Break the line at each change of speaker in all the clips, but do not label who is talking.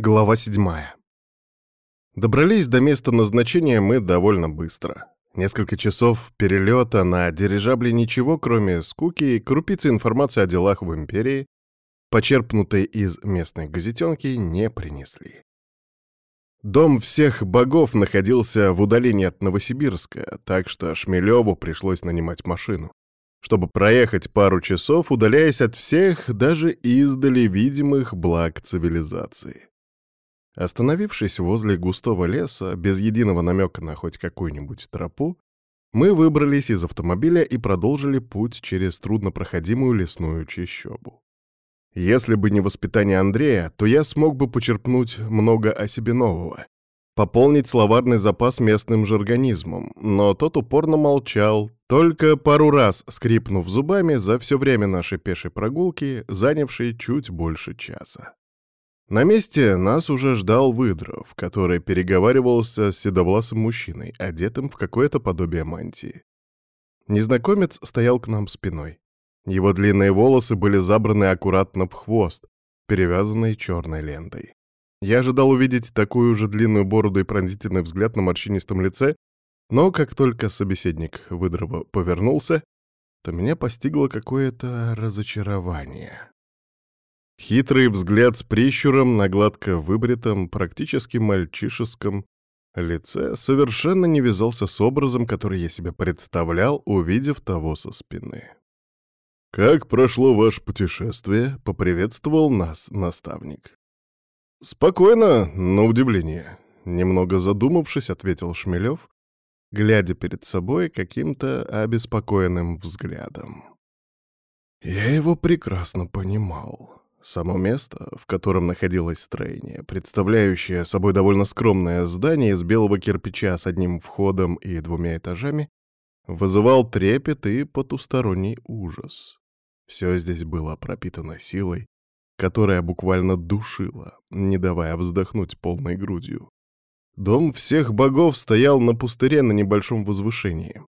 Глава седьмая. Добрались до места назначения мы довольно быстро. Несколько часов перелета на дирижабле ничего, кроме скуки и крупицы информации о делах в Империи, почерпнутой из местной газетенки, не принесли. Дом всех богов находился в удалении от Новосибирска, так что Шмелеву пришлось нанимать машину чтобы проехать пару часов, удаляясь от всех, даже издали видимых благ цивилизации. Остановившись возле густого леса, без единого намека на хоть какую-нибудь тропу, мы выбрались из автомобиля и продолжили путь через труднопроходимую лесную чащобу. Если бы не воспитание Андрея, то я смог бы почерпнуть много о себе нового, пополнить словарный запас местным жаргонизмом, но тот упорно молчал, только пару раз скрипнув зубами за все время нашей пешей прогулки, занявшей чуть больше часа. На месте нас уже ждал Выдров, который переговаривался с седовласым мужчиной, одетым в какое-то подобие мантии. Незнакомец стоял к нам спиной. Его длинные волосы были забраны аккуратно в хвост, перевязанный черной лентой. Я ожидал увидеть такую же длинную бороду и пронзительный взгляд на морщинистом лице, но как только собеседник Выдрова повернулся, то меня постигло какое-то разочарование. Хитрый взгляд с прищуром на гладко выбритом, практически мальчишеском лице совершенно не вязался с образом, который я себе представлял, увидев того со спины. «Как прошло ваше путешествие?» — поприветствовал нас наставник. «Спокойно, на удивление», — немного задумавшись, ответил Шмелев, глядя перед собой каким-то обеспокоенным взглядом. Я его прекрасно понимал. Само место, в котором находилось строение, представляющее собой довольно скромное здание из белого кирпича с одним входом и двумя этажами, вызывал трепет и потусторонний ужас. Все здесь было пропитано силой, которая буквально душила, не давая вздохнуть полной грудью. Дом всех богов стоял на пустыре на небольшом возвышении.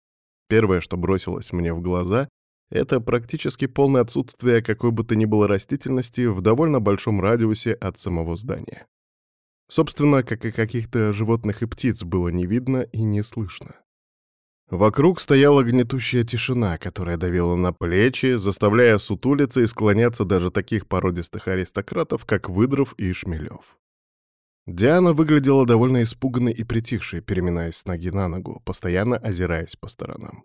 Первое, что бросилось мне в глаза, это практически полное отсутствие какой бы то ни было растительности в довольно большом радиусе от самого здания. Собственно, как и каких-то животных и птиц было не видно и не слышно. Вокруг стояла гнетущая тишина, которая давила на плечи, заставляя сутулиться и склоняться даже таких породистых аристократов, как Выдров и Шмелев. Диана выглядела довольно испуганной и притихшей, переминаясь с ноги на ногу, постоянно озираясь по сторонам.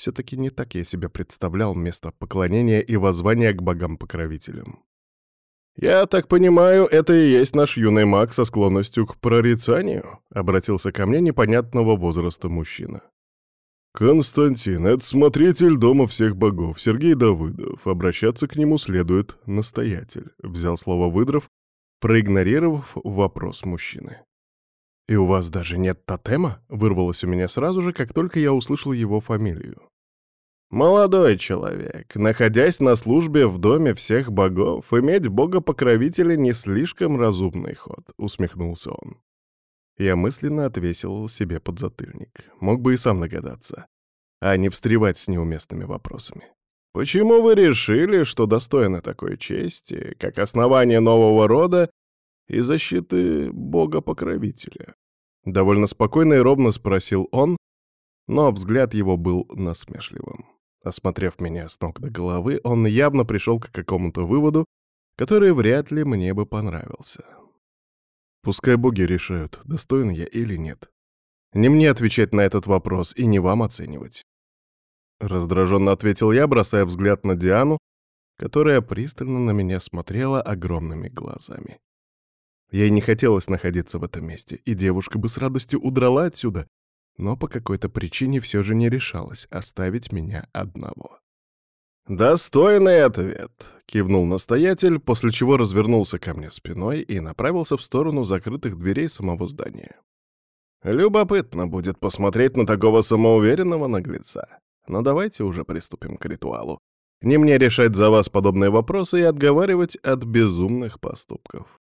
Все-таки не так я себе представлял место поклонения и воззвания к богам-покровителям. «Я так понимаю, это и есть наш юный маг со склонностью к прорицанию?» — обратился ко мне непонятного возраста мужчина. «Константин, это смотритель дома всех богов, Сергей Давыдов. Обращаться к нему следует настоятель», — взял слово Выдров, проигнорировав вопрос мужчины. «И у вас даже нет тотема?» — вырвалось у меня сразу же, как только я услышал его фамилию. «Молодой человек, находясь на службе в доме всех богов, иметь бога-покровителя не слишком разумный ход», — усмехнулся он. Я мысленно отвесил себе подзатыльник. Мог бы и сам догадаться, а не встревать с неуместными вопросами. «Почему вы решили, что достойны такой чести, как основание нового рода и защиты бога-покровителя?» Довольно спокойно и ровно спросил он, но взгляд его был насмешливым. Осмотрев меня с ног до головы, он явно пришел к какому-то выводу, который вряд ли мне бы понравился. Пускай боги решают, достоин я или нет. Не мне отвечать на этот вопрос и не вам оценивать. Раздраженно ответил я, бросая взгляд на Диану, которая пристально на меня смотрела огромными глазами. Ей не хотелось находиться в этом месте, и девушка бы с радостью удрала отсюда, но по какой-то причине все же не решалась оставить меня одного. «Достойный ответ», — кивнул настоятель, после чего развернулся ко мне спиной и направился в сторону закрытых дверей самого здания. «Любопытно будет посмотреть на такого самоуверенного наглеца. Но давайте уже приступим к ритуалу. Не мне решать за вас подобные вопросы и отговаривать от безумных поступков.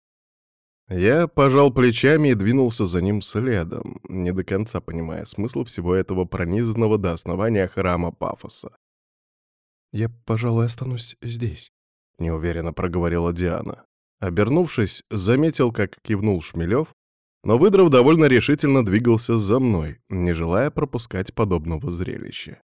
Я пожал плечами и двинулся за ним следом, не до конца понимая смысл всего этого пронизанного до основания храма пафоса. «Я, пожалуй, останусь здесь», — неуверенно проговорила Диана. Обернувшись, заметил, как кивнул Шмелев, но Выдров довольно решительно двигался за мной, не желая пропускать подобного зрелища.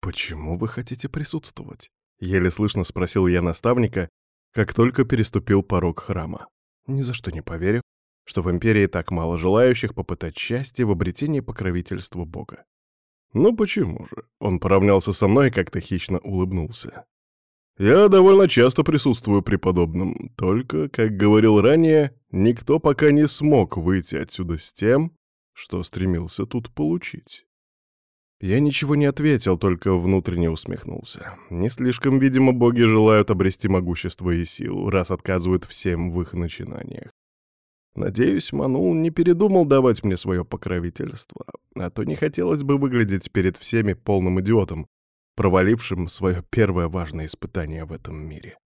«Почему вы хотите присутствовать?» — еле слышно спросил я наставника, как только переступил порог храма. «Ни за что не поверю, что в Империи так мало желающих попытать счастье в обретении покровительства Бога. «Ну почему же?» — он поравнялся со мной и как-то хищно улыбнулся. «Я довольно часто присутствую при подобном, только, как говорил ранее, никто пока не смог выйти отсюда с тем, что стремился тут получить». Я ничего не ответил, только внутренне усмехнулся. Не слишком, видимо, боги желают обрести могущество и силу, раз отказывают всем в их начинаниях. Надеюсь, Манул не передумал давать мне свое покровительство, а то не хотелось бы выглядеть перед всеми полным идиотом, провалившим свое первое важное испытание в этом мире.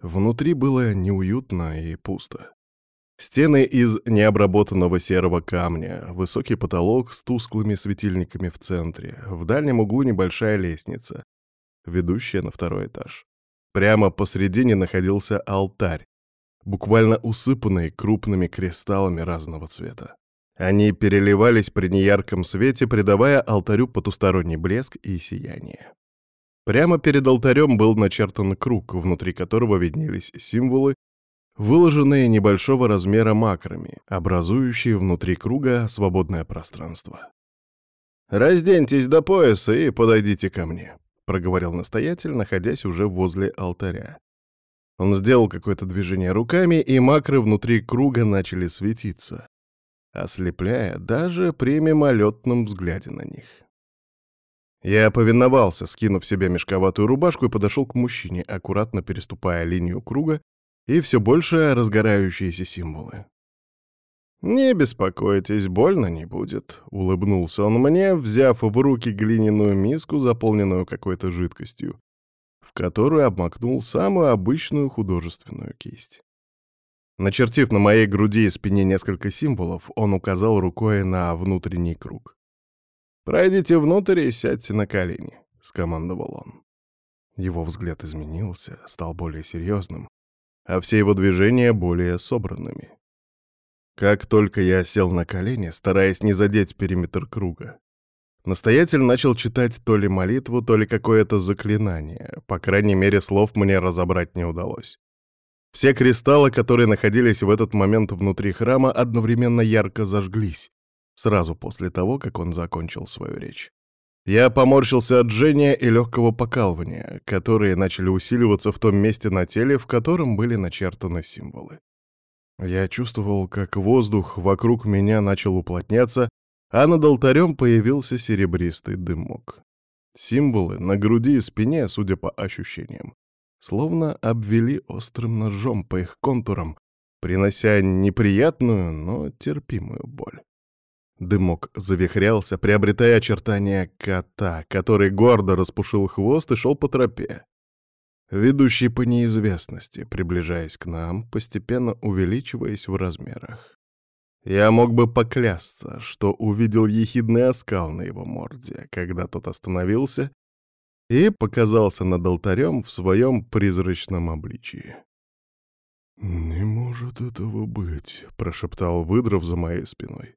Внутри было неуютно и пусто. Стены из необработанного серого камня, высокий потолок с тусклыми светильниками в центре, в дальнем углу небольшая лестница, ведущая на второй этаж. Прямо посредине находился алтарь, буквально усыпанные крупными кристаллами разного цвета. Они переливались при неярком свете, придавая алтарю потусторонний блеск и сияние. Прямо перед алтарем был начертан круг, внутри которого виднелись символы, выложенные небольшого размера макрами, образующие внутри круга свободное пространство. «Разденьтесь до пояса и подойдите ко мне», — проговорил настоятель, находясь уже возле алтаря. Он сделал какое-то движение руками, и макры внутри круга начали светиться, ослепляя даже при мимолетном взгляде на них. Я повиновался, скинув себе мешковатую рубашку, и подошел к мужчине, аккуратно переступая линию круга и все больше разгорающиеся символы. «Не беспокойтесь, больно не будет», — улыбнулся он мне, взяв в руки глиняную миску, заполненную какой-то жидкостью в которую обмакнул самую обычную художественную кисть. Начертив на моей груди и спине несколько символов, он указал рукой на внутренний круг. «Пройдите внутрь и сядьте на колени», — скомандовал он. Его взгляд изменился, стал более серьезным, а все его движения более собранными. Как только я сел на колени, стараясь не задеть периметр круга, Настоятель начал читать то ли молитву, то ли какое-то заклинание. По крайней мере, слов мне разобрать не удалось. Все кристаллы, которые находились в этот момент внутри храма, одновременно ярко зажглись, сразу после того, как он закончил свою речь. Я поморщился от жжения и легкого покалывания, которые начали усиливаться в том месте на теле, в котором были начертаны символы. Я чувствовал, как воздух вокруг меня начал уплотняться, а над алтарем появился серебристый дымок. Символы на груди и спине, судя по ощущениям, словно обвели острым ножом по их контурам, принося неприятную, но терпимую боль. Дымок завихрялся, приобретая очертания кота, который гордо распушил хвост и шел по тропе. Ведущий по неизвестности, приближаясь к нам, постепенно увеличиваясь в размерах. Я мог бы поклясться, что увидел ехидный оскал на его морде, когда тот остановился и показался над алтарем в своем призрачном обличии. «Не может этого быть», — прошептал Выдров за моей спиной.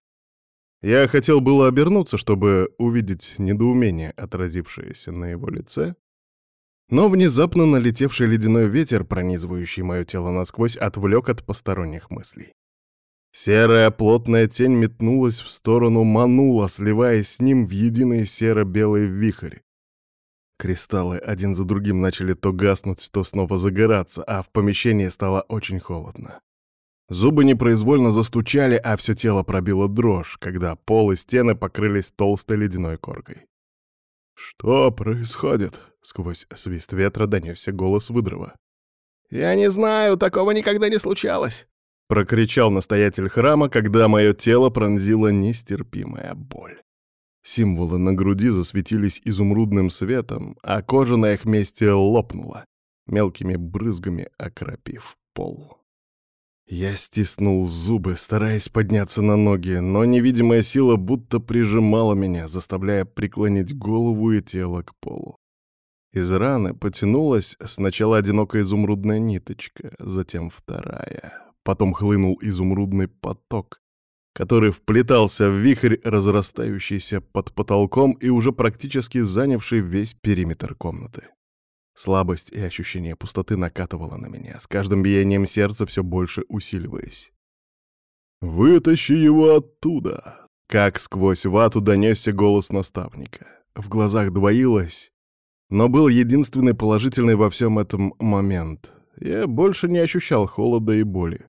Я хотел было обернуться, чтобы увидеть недоумение, отразившееся на его лице, но внезапно налетевший ледяной ветер, пронизывающий мое тело насквозь, отвлек от посторонних мыслей. Серая плотная тень метнулась в сторону Манула, сливаясь с ним в единый серо-белый вихрь. Кристаллы один за другим начали то гаснуть, то снова загораться, а в помещении стало очень холодно. Зубы непроизвольно застучали, а все тело пробило дрожь, когда пол и стены покрылись толстой ледяной коркой. «Что происходит?» — сквозь свист ветра донесся голос выдрова.
«Я не знаю, такого никогда не случалось!»
— прокричал настоятель храма, когда мое тело пронзила нестерпимая боль. Символы на груди засветились изумрудным светом, а кожа на их месте лопнула, мелкими брызгами окропив пол. Я стиснул зубы, стараясь подняться на ноги, но невидимая сила будто прижимала меня, заставляя преклонить голову и тело к полу. Из раны потянулась сначала одинокая изумрудная ниточка, затем вторая. Потом хлынул изумрудный поток, который вплетался в вихрь, разрастающийся под потолком и уже практически занявший весь периметр комнаты. Слабость и ощущение пустоты накатывало на меня, с каждым биением сердца все больше усиливаясь. «Вытащи его оттуда!» Как сквозь вату донесся голос наставника. В глазах двоилось, но был единственный положительный во всем этом момент. Я больше не ощущал холода и боли.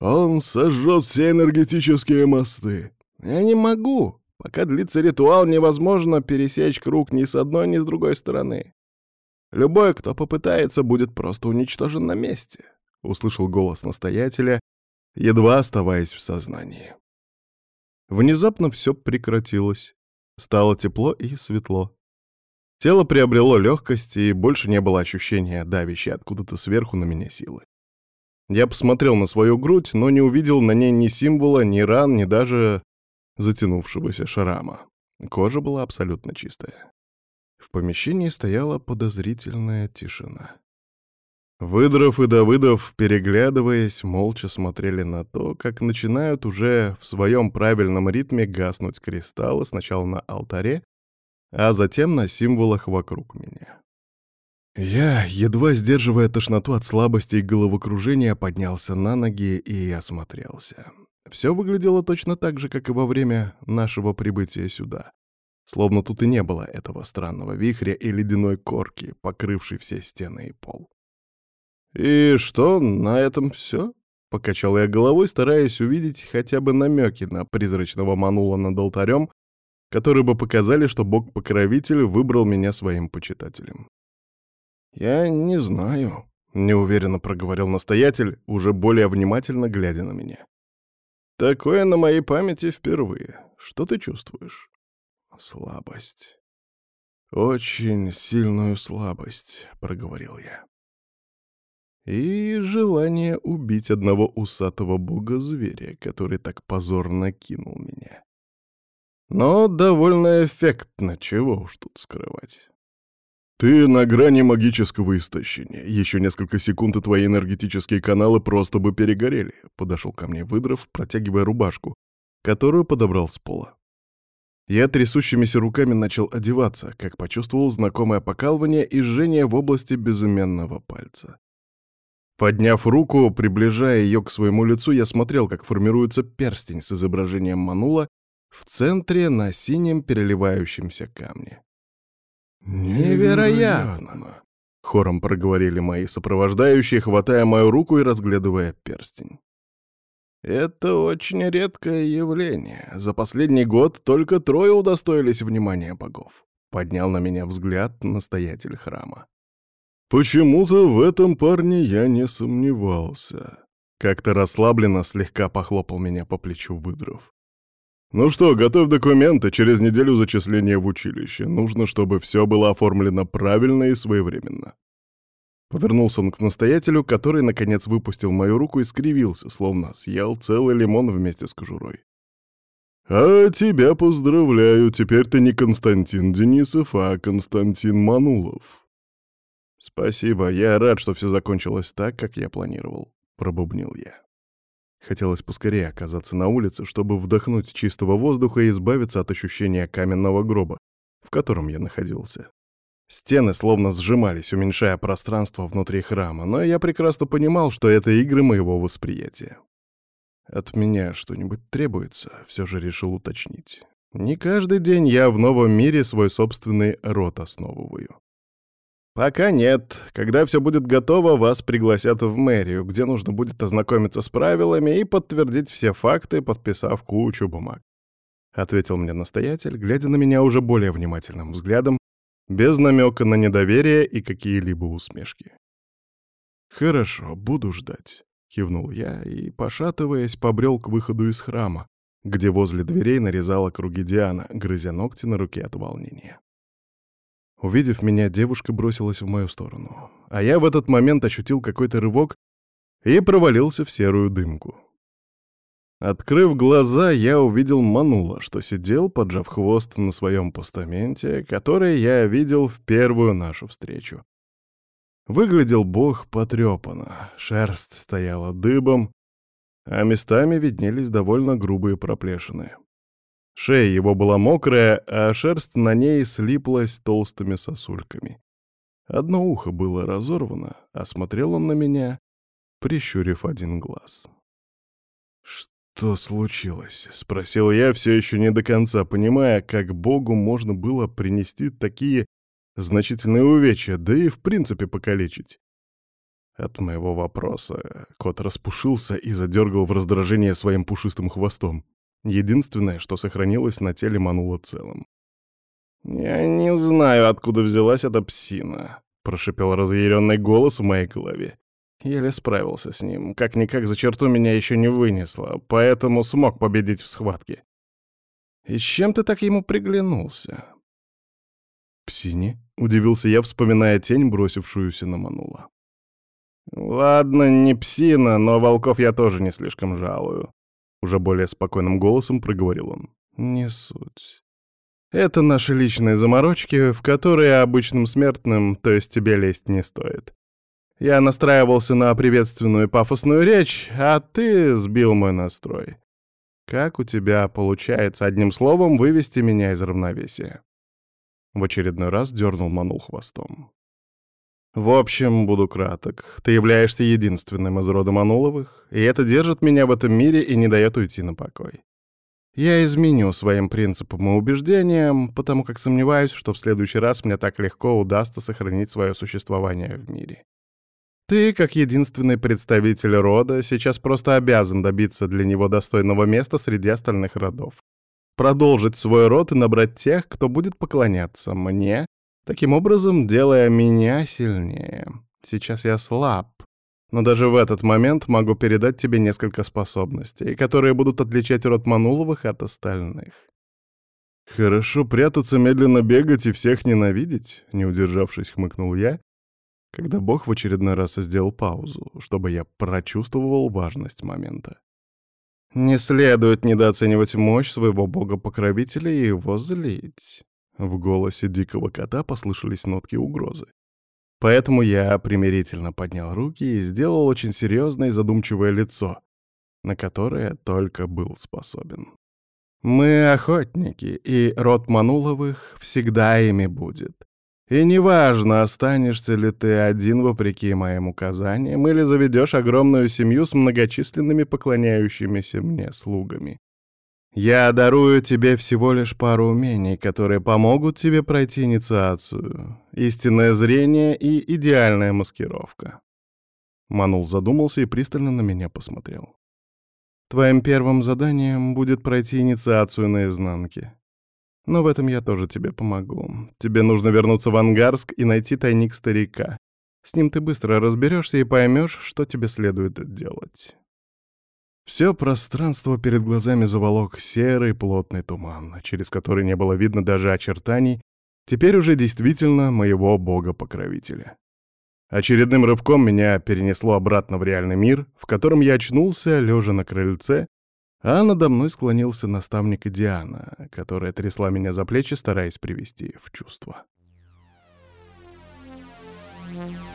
«Он сожжет все энергетические мосты!» «Я не могу! Пока длится ритуал, невозможно пересечь круг ни с одной, ни с другой стороны. Любой, кто попытается, будет просто уничтожен на месте», — услышал голос настоятеля, едва оставаясь в сознании. Внезапно все прекратилось. Стало тепло и светло. Тело приобрело легкость, и больше не было ощущения давящей откуда-то сверху на меня силы. Я посмотрел на свою грудь, но не увидел на ней ни символа, ни ран, ни даже затянувшегося шрама. Кожа была абсолютно чистая. В помещении стояла подозрительная тишина. Выдров и Давыдов, переглядываясь, молча смотрели на то, как начинают уже в своем правильном ритме гаснуть кристаллы сначала на алтаре, а затем на символах вокруг меня. Я, едва сдерживая тошноту от слабости и головокружения, поднялся на ноги и осмотрелся. Все выглядело точно так же, как и во время нашего прибытия сюда. Словно тут и не было этого странного вихря и ледяной корки, покрывшей все стены и пол. «И что, на этом все?» — покачал я головой, стараясь увидеть хотя бы намеки на призрачного манула над алтарем, которые бы показали, что бог-покровитель выбрал меня своим почитателем. «Я не знаю», — неуверенно проговорил настоятель, уже более внимательно глядя на меня. «Такое на моей памяти впервые. Что ты чувствуешь?» «Слабость. Очень сильную слабость», — проговорил я и желание убить одного усатого бога-зверя, который так позорно кинул меня. Но довольно эффектно, чего уж тут скрывать. «Ты на грани магического истощения. Еще несколько секунд, и твои энергетические каналы просто бы перегорели», — подошел ко мне выдров, протягивая рубашку, которую подобрал с пола. Я трясущимися руками начал одеваться, как почувствовал знакомое покалывание и жжение в области безымянного пальца. Подняв руку, приближая ее к своему лицу, я смотрел, как формируется перстень с изображением Манула в центре на синем переливающемся камне. «Невероятно!» — хором проговорили мои сопровождающие, хватая мою руку и разглядывая перстень. «Это очень редкое явление. За последний год только трое удостоились внимания богов», — поднял на меня взгляд настоятель храма. Почему-то в этом парне я не сомневался. Как-то расслабленно слегка похлопал меня по плечу выдров. «Ну что, готовь документы, через неделю зачисления в училище. Нужно, чтобы все было оформлено правильно и своевременно». Повернулся он к настоятелю, который, наконец, выпустил мою руку и скривился, словно съел целый лимон вместе с кожурой. «А тебя поздравляю, теперь ты не Константин Денисов, а Константин Манулов. «Спасибо, я рад, что все закончилось так, как я планировал», — пробубнил я. Хотелось поскорее оказаться на улице, чтобы вдохнуть чистого воздуха и избавиться от ощущения каменного гроба, в котором я находился. Стены словно сжимались, уменьшая пространство внутри храма, но я прекрасно понимал, что это игры моего восприятия. От меня что-нибудь требуется, все же решил уточнить. Не каждый день я в новом мире свой собственный род основываю. «Пока нет. Когда все будет готово, вас пригласят в мэрию, где нужно будет ознакомиться с правилами и подтвердить все факты, подписав кучу бумаг», — ответил мне настоятель, глядя на меня уже более внимательным взглядом, без намека на недоверие и какие-либо усмешки. «Хорошо, буду ждать», — кивнул я и, пошатываясь, побрел к выходу из храма, где возле дверей нарезала круги Диана, грызя ногти на руке от волнения. Увидев меня, девушка бросилась в мою сторону. А я в этот момент ощутил какой-то рывок и провалился в серую дымку. Открыв глаза, я увидел Манула, что сидел, поджав хвост на своем постаменте, который я видел в первую нашу встречу. Выглядел бог потрепанно, шерсть стояла дыбом, а местами виднелись довольно грубые проплешины. Шея его была мокрая, а шерсть на ней слиплась толстыми сосульками. Одно ухо было разорвано, а смотрел он на меня, прищурив один глаз. «Что случилось?» — спросил я, все еще не до конца, понимая, как Богу можно было принести такие значительные увечья, да и в принципе покалечить. От моего вопроса кот распушился и задергал в раздражение своим пушистым хвостом. Единственное, что сохранилось на теле мануло целым. «Я не знаю, откуда взялась эта псина», — прошипел разъяренный голос в моей голове. Еле справился с ним. Как-никак за черту меня еще не вынесло, поэтому смог победить в схватке. «И чем ты так ему приглянулся?» «Псине?» — удивился я, вспоминая тень, бросившуюся на Манула. «Ладно, не псина, но волков я тоже не слишком жалую», — уже более спокойным голосом проговорил он. «Не суть. Это наши личные заморочки, в которые обычным смертным, то есть тебе лезть не стоит. Я настраивался на приветственную пафосную речь, а ты сбил мой настрой. Как у тебя получается одним словом вывести меня из равновесия?» В очередной раз дернул Манул хвостом. В общем, буду краток. Ты являешься единственным из рода Мануловых, и это держит меня в этом мире и не дает уйти на покой. Я изменю своим принципам и убеждениям, потому как сомневаюсь, что в следующий раз мне так легко удастся сохранить свое существование в мире. Ты, как единственный представитель рода, сейчас просто обязан добиться для него достойного места среди остальных родов. Продолжить свой род и набрать тех, кто будет поклоняться мне таким образом делая меня сильнее. Сейчас я слаб, но даже в этот момент могу передать тебе несколько способностей, которые будут отличать род Мануловых от остальных. «Хорошо прятаться, медленно бегать и всех ненавидеть», — не удержавшись, хмыкнул я, когда Бог в очередной раз сделал паузу, чтобы я прочувствовал важность момента. Не следует недооценивать мощь своего бога-покровителя и его злить. В голосе дикого кота послышались нотки угрозы. Поэтому я примирительно поднял руки и сделал очень серьезное и задумчивое лицо, на которое только был способен. Мы охотники, и род Мануловых всегда ими будет. И неважно, останешься ли ты один вопреки моим указаниям или заведешь огромную семью с многочисленными поклоняющимися мне слугами. Я дарую тебе всего лишь пару умений, которые помогут тебе пройти инициацию. Истинное зрение и идеальная маскировка. Манул задумался и пристально на меня посмотрел. Твоим первым заданием будет пройти инициацию наизнанке. Но в этом я тоже тебе помогу. Тебе нужно вернуться в Ангарск и найти тайник старика. С ним ты быстро разберешься и поймешь, что тебе следует делать. Все пространство перед глазами заволок серый плотный туман, через который не было видно даже очертаний, теперь уже действительно моего бога-покровителя. Очередным рывком меня перенесло обратно в реальный мир, в котором я очнулся, лежа на крыльце, а надо мной склонился наставник Диана, которая трясла меня за плечи, стараясь привести в чувство. Thank you.